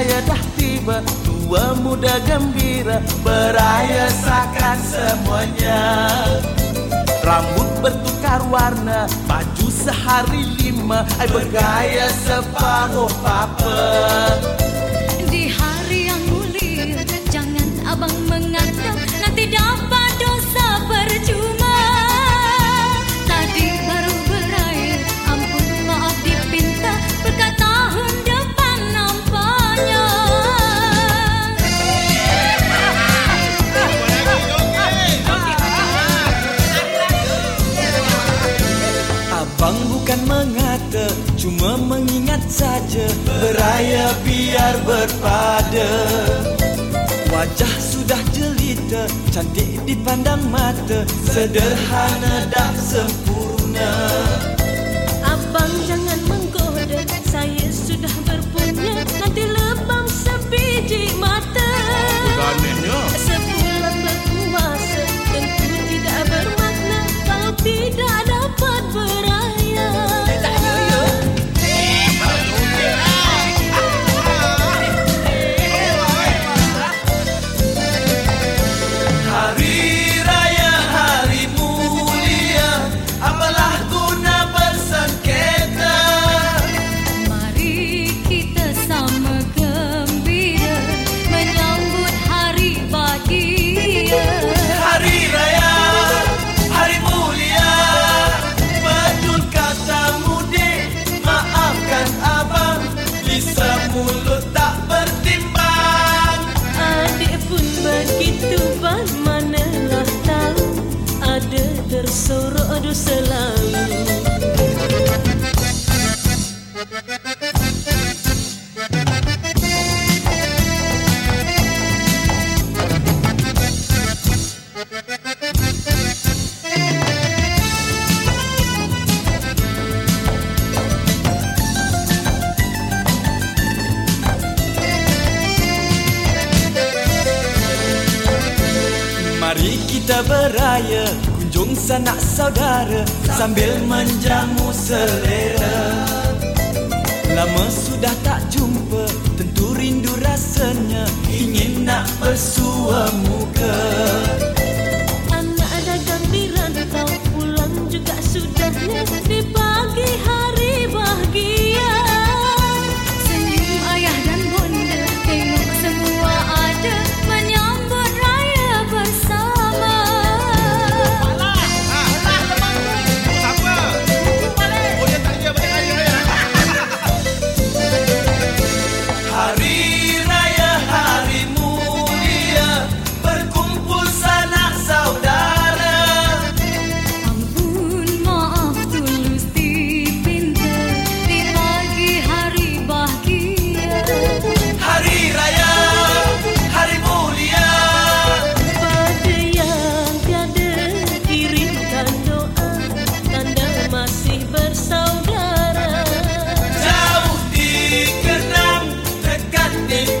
raya dah tiba Tua muda gembira Berayasakan semuanya. Rambut bertukar warna Baju sehari lima Ay bergaya separuh papa. Di hari yang mulia Jangan abang mengatakan Nanti dapat Cuma mengingat saja Beraya biar berpada. Wajah sudah jelita Cantik dipandang mata Sederhana dah sempurna kita beraya Kunjung sanak saudara Sambil menjamu selera. Lama sudah tak jumpa You.